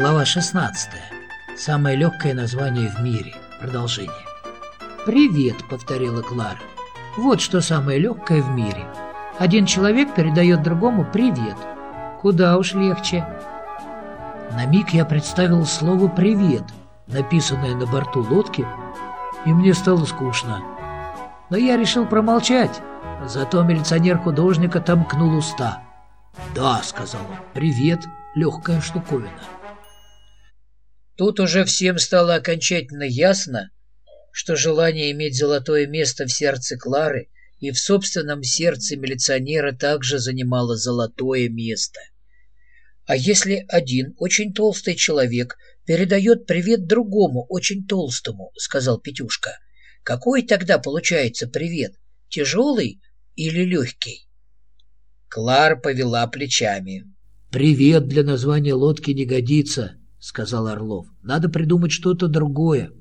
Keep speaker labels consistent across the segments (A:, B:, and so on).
A: Глава 16. Самое легкое название в мире. Продолжение. «Привет», — повторила Клара. «Вот что самое легкое в мире. Один человек передает другому «привет». Куда уж легче». На миг я представил слово «привет», написанное на борту лодки, и мне стало скучно. Но я решил промолчать, зато милиционер художника томкнул уста. «Да», — сказал он, — «привет, легкая штуковина». Тут уже всем стало окончательно ясно, что желание иметь золотое место в сердце Клары и в собственном сердце милиционера также занимало золотое место. А если один очень толстый человек передает привет другому очень толстому, сказал Петюшка, какой тогда получается привет, тяжелый или легкий? Клар повела плечами. «Привет для названия лодки не годится», — сказал Орлов. «Надо придумать что-то другое».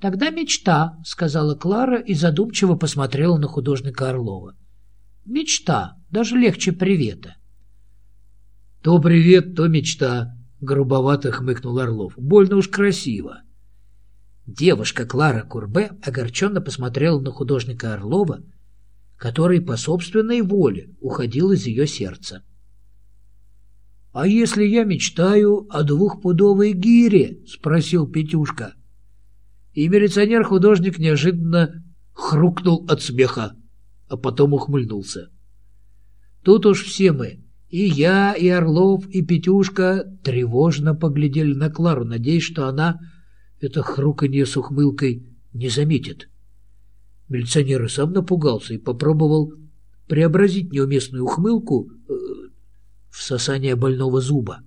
A: «Тогда мечта», — сказала Клара и задумчиво посмотрела на художника Орлова. «Мечта, даже легче привета». «То привет, то мечта», — грубовато хмыкнул Орлов. «Больно уж красиво». Девушка Клара Курбе огорченно посмотрела на художника Орлова, который по собственной воле уходил из ее сердца. «А если я мечтаю о двухпудовой гире?» — спросил Петюшка. И милиционер-художник неожиданно хрукнул от смеха, а потом ухмыльнулся. Тут уж все мы, и я, и Орлов, и Петюшка, тревожно поглядели на Клару, надеясь, что она это хруканье с ухмылкой не заметит. Милиционер и сам напугался и попробовал преобразить неуместную ухмылку э, в сосание больного зуба.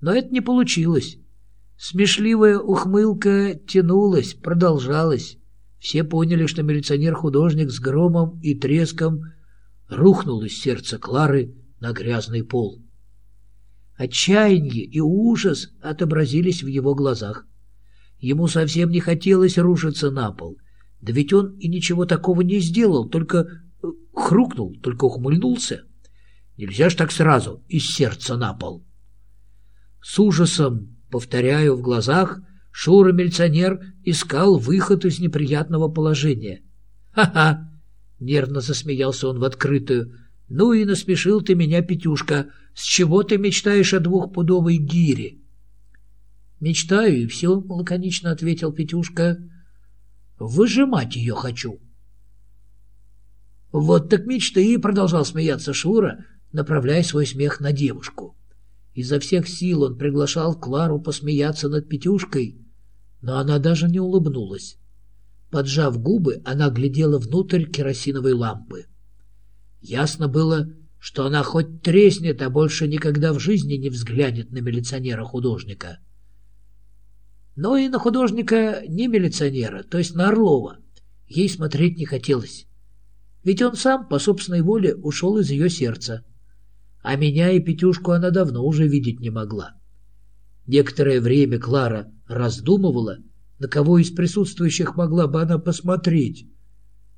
A: Но это не получилось. Смешливая ухмылка тянулась, продолжалась. Все поняли, что милиционер-художник с громом и треском рухнул из сердца Клары на грязный пол. Отчаяние и ужас отобразились в его глазах. Ему совсем не хотелось рушиться на пол. Да ведь он и ничего такого не сделал, только э, хрукнул, только ухмыльнулся. Нельзя ж так сразу из сердца на пол. С ужасом, повторяю, в глазах Шура-милиционер искал выход из неприятного положения. «Ха-ха!» — нервно засмеялся он в открытую. «Ну и насмешил ты меня, Петюшка. С чего ты мечтаешь о двухпудовой гире?» «Мечтаю, и все», — лаконично ответил Петюшка. «Выжимать ее хочу». «Вот так мечты!» — продолжал смеяться Шура, направляя свой смех на девушку. Изо всех сил он приглашал Клару посмеяться над Петюшкой, но она даже не улыбнулась. Поджав губы, она глядела внутрь керосиновой лампы. Ясно было, что она хоть треснет, а больше никогда в жизни не взглянет на милиционера-художника. Но и на художника не милиционера, то есть на Орлова, ей смотреть не хотелось. Ведь он сам по собственной воле ушел из ее сердца а меня и Петюшку она давно уже видеть не могла. Некоторое время Клара раздумывала, на кого из присутствующих могла бы она посмотреть,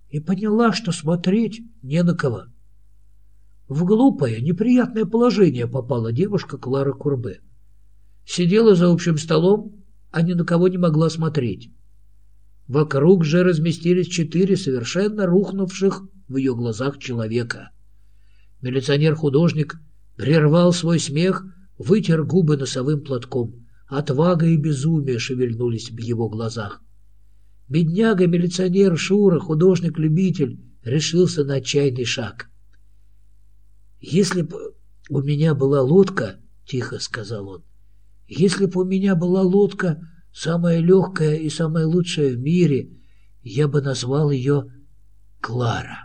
A: и поняла, что смотреть не на кого. В глупое, неприятное положение попала девушка Клара Курбе. Сидела за общим столом, а ни на кого не могла смотреть. Вокруг же разместились четыре совершенно рухнувших в ее глазах человека. Милиционер-художник прервал свой смех, вытер губы носовым платком. Отвага и безумие шевельнулись в его глазах. Бедняга-милиционер Шура, художник-любитель, решился на отчаянный шаг. «Если бы у меня была лодка, — тихо сказал он, — если бы у меня была лодка, самая легкая и самая лучшая в мире, я бы назвал ее Клара».